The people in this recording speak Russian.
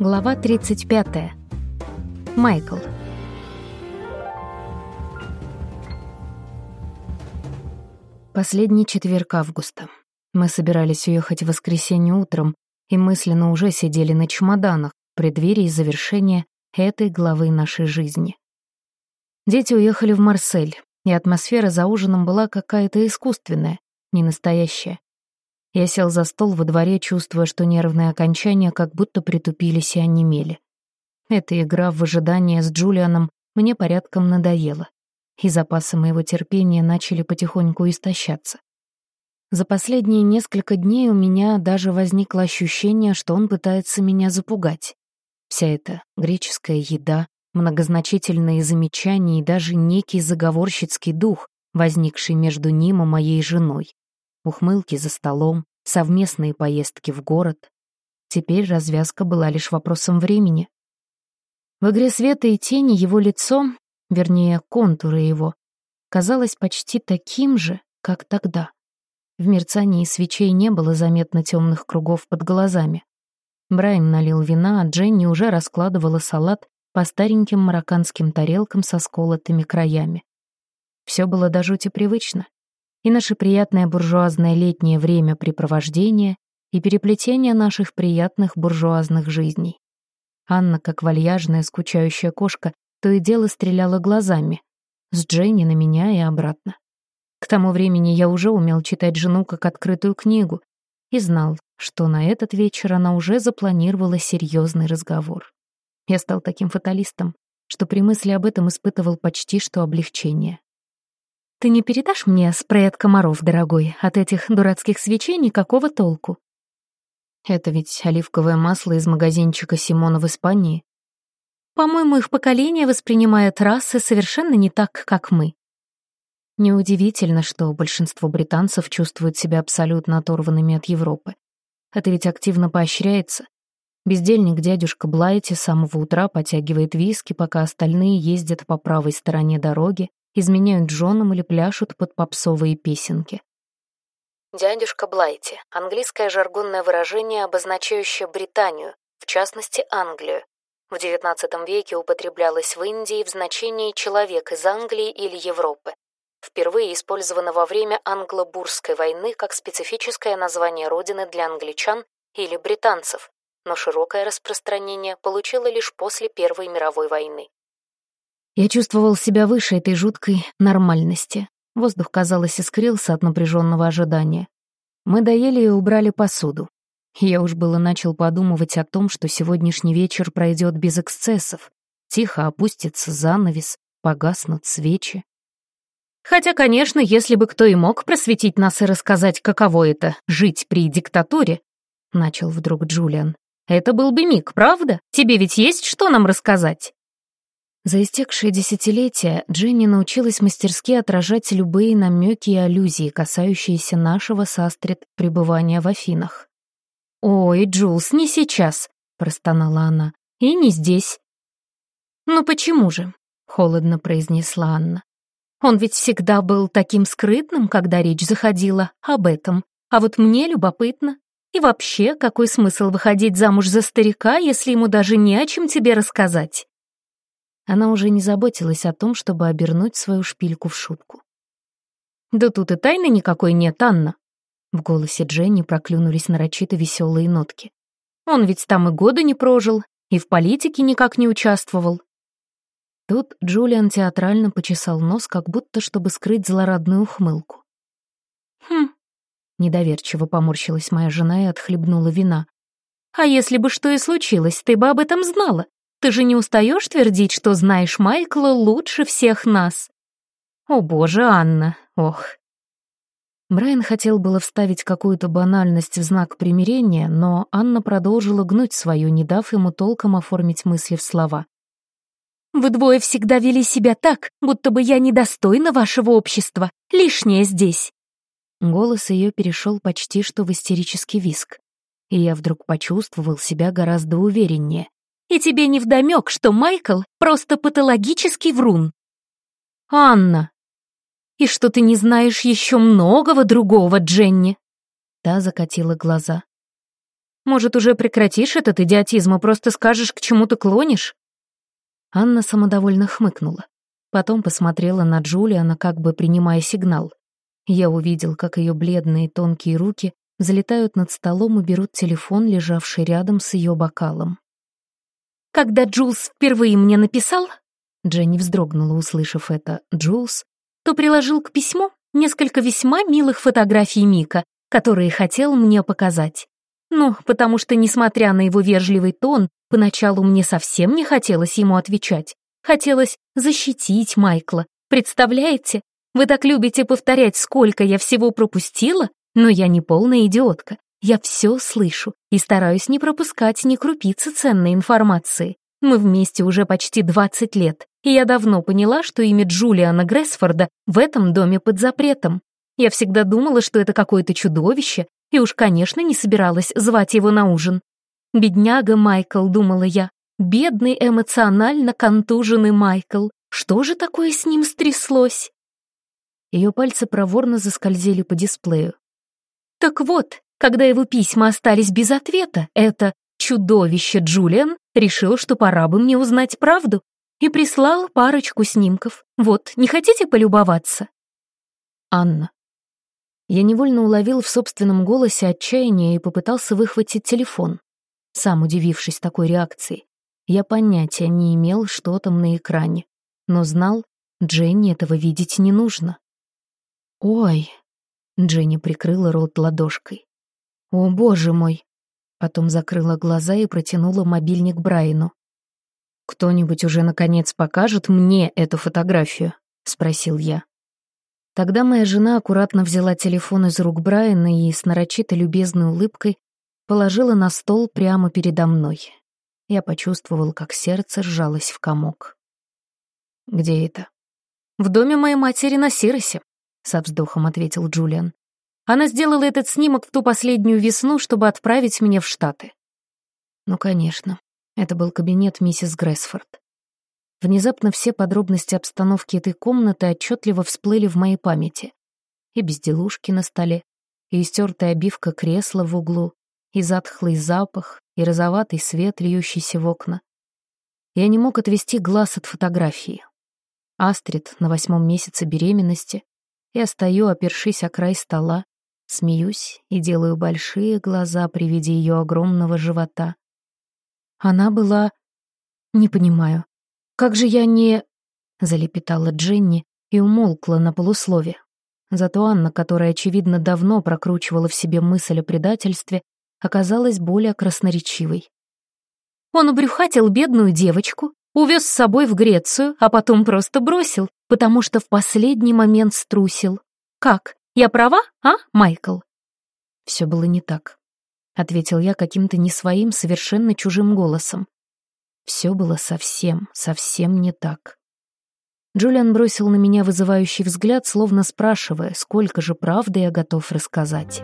Глава 35. Майкл. Последний четверг августа. Мы собирались уехать в воскресенье утром и мысленно уже сидели на чемоданах в преддверии завершения этой главы нашей жизни. Дети уехали в Марсель, и атмосфера за ужином была какая-то искусственная, не настоящая. Я сел за стол во дворе, чувствуя, что нервные окончания как будто притупились и онемели. Эта игра в ожидание с Джулианом мне порядком надоела, и запасы моего терпения начали потихоньку истощаться. За последние несколько дней у меня даже возникло ощущение, что он пытается меня запугать. Вся эта греческая еда, многозначительные замечания и даже некий заговорщицкий дух, возникший между ним и моей женой. Ухмылки за столом, совместные поездки в город. Теперь развязка была лишь вопросом времени. В игре света и тени его лицо, вернее, контуры его, казалось почти таким же, как тогда. В мерцании свечей не было заметно темных кругов под глазами. Брайан налил вина, а Дженни уже раскладывала салат по стареньким марокканским тарелкам со сколотыми краями. Все было до жути привычно. И наше приятное буржуазное летнее времяпрепровождение, и переплетение наших приятных буржуазных жизней. Анна, как вальяжная, скучающая кошка, то и дело стреляла глазами. С Дженни на меня и обратно. К тому времени я уже умел читать жену как открытую книгу и знал, что на этот вечер она уже запланировала серьезный разговор. Я стал таким фаталистом, что при мысли об этом испытывал почти что облегчение. «Ты не передашь мне спрей от комаров, дорогой? От этих дурацких свечей никакого толку». «Это ведь оливковое масло из магазинчика Симона в Испании». «По-моему, их поколение воспринимает расы совершенно не так, как мы», Неудивительно, что большинство британцев чувствуют себя абсолютно оторванными от Европы. Это ведь активно поощряется. Бездельник дядюшка Блайти с самого утра потягивает виски, пока остальные ездят по правой стороне дороги, изменяют женам или пляшут под попсовые песенки. Дядюшка Блайти — английское жаргонное выражение, обозначающее Британию, в частности Англию. В XIX веке употреблялось в Индии в значении «человек из Англии или Европы», впервые использовано во время Англо-Бурской войны как специфическое название родины для англичан или британцев, но широкое распространение получило лишь после Первой мировой войны. Я чувствовал себя выше этой жуткой нормальности. Воздух, казалось, искрился от напряженного ожидания. Мы доели и убрали посуду. Я уж было начал подумывать о том, что сегодняшний вечер пройдет без эксцессов. Тихо опустится занавес, погаснут свечи. Хотя, конечно, если бы кто и мог просветить нас и рассказать, каково это — жить при диктатуре, — начал вдруг Джулиан, — это был бы миг, правда? Тебе ведь есть что нам рассказать? За истекшие десятилетия Дженни научилась мастерски отражать любые намеки и аллюзии, касающиеся нашего с Астрид пребывания в Афинах. «Ой, Джулс, не сейчас», — простонала она, — «и не здесь». «Ну почему же?» — холодно произнесла Анна. Он ведь всегда был таким скрытным, когда речь заходила об этом. А вот мне любопытно. И вообще, какой смысл выходить замуж за старика, если ему даже не о чем тебе рассказать? Она уже не заботилась о том, чтобы обернуть свою шпильку в шутку. «Да тут и тайны никакой нет, Анна!» В голосе Дженни проклюнулись нарочито веселые нотки. «Он ведь там и года не прожил, и в политике никак не участвовал. Тут Джулиан театрально почесал нос, как будто чтобы скрыть злорадную ухмылку. «Хм», — недоверчиво поморщилась моя жена и отхлебнула вина. «А если бы что и случилось, ты бы об этом знала. Ты же не устаешь твердить, что знаешь Майкла лучше всех нас?» «О боже, Анна, ох». Брайан хотел было вставить какую-то банальность в знак примирения, но Анна продолжила гнуть свою, не дав ему толком оформить мысли в слова. Вы двое всегда вели себя так, будто бы я недостойна вашего общества, лишняя здесь». Голос ее перешел почти что в истерический виск, и я вдруг почувствовал себя гораздо увереннее. «И тебе не вдомек, что Майкл просто патологический врун?» «Анна!» «И что ты не знаешь еще многого другого, Дженни?» Та закатила глаза. Может, уже прекратишь этот идиотизм и просто скажешь, к чему ты клонишь?» Анна самодовольно хмыкнула. Потом посмотрела на Джулиана, как бы принимая сигнал. Я увидел, как ее бледные тонкие руки залетают над столом и берут телефон, лежавший рядом с ее бокалом. «Когда Джулс впервые мне написал...» Дженни вздрогнула, услышав это «Джулс», то приложил к письму несколько весьма милых фотографий Мика, которые хотел мне показать. Ну, потому что, несмотря на его вежливый тон, поначалу мне совсем не хотелось ему отвечать. Хотелось защитить Майкла. Представляете? Вы так любите повторять, сколько я всего пропустила? Но я не полная идиотка. Я все слышу и стараюсь не пропускать ни крупицы ценной информации. Мы вместе уже почти 20 лет, и я давно поняла, что имя Джулиана Грессфорда в этом доме под запретом. Я всегда думала, что это какое-то чудовище, и уж, конечно, не собиралась звать его на ужин. Бедняга Майкл, думала я. Бедный эмоционально контуженный Майкл. Что же такое с ним стряслось? Ее пальцы проворно заскользили по дисплею. Так вот, когда его письма остались без ответа, это чудовище Джулиан решил, что пора бы мне узнать правду, и прислал парочку снимков. Вот, не хотите полюбоваться? Анна. Я невольно уловил в собственном голосе отчаяние и попытался выхватить телефон. Сам удивившись такой реакции, я понятия не имел, что там на экране, но знал, Дженни этого видеть не нужно. «Ой!» — Дженни прикрыла рот ладошкой. «О, боже мой!» Потом закрыла глаза и протянула мобильник Брайану. «Кто-нибудь уже, наконец, покажет мне эту фотографию?» — спросил я. Тогда моя жена аккуратно взяла телефон из рук Брайана и с нарочито любезной улыбкой положила на стол прямо передо мной. Я почувствовал, как сердце сжалось в комок. «Где это?» «В доме моей матери на Сиросе», — со вздохом ответил Джулиан. «Она сделала этот снимок в ту последнюю весну, чтобы отправить меня в Штаты». Ну, конечно, это был кабинет миссис Грэсфорд. Внезапно все подробности обстановки этой комнаты отчетливо всплыли в моей памяти. И безделушки на столе, и истертая обивка кресла в углу, и затхлый запах, и розоватый свет, льющийся в окна. Я не мог отвести глаз от фотографии. Астрид на восьмом месяце беременности. Я стою, опершись о край стола, смеюсь и делаю большие глаза при виде ее огромного живота. Она была... Не понимаю, «Как же я не...» — залепетала Дженни и умолкла на полуслове. Зато Анна, которая, очевидно, давно прокручивала в себе мысль о предательстве, оказалась более красноречивой. Он убрюхатил бедную девочку, увез с собой в Грецию, а потом просто бросил, потому что в последний момент струсил. Как? Я права, а, Майкл? Все было не так, ответил я каким-то не своим, совершенно чужим голосом. Все было совсем, совсем не так. Джулиан бросил на меня вызывающий взгляд, словно спрашивая, сколько же правды я готов рассказать.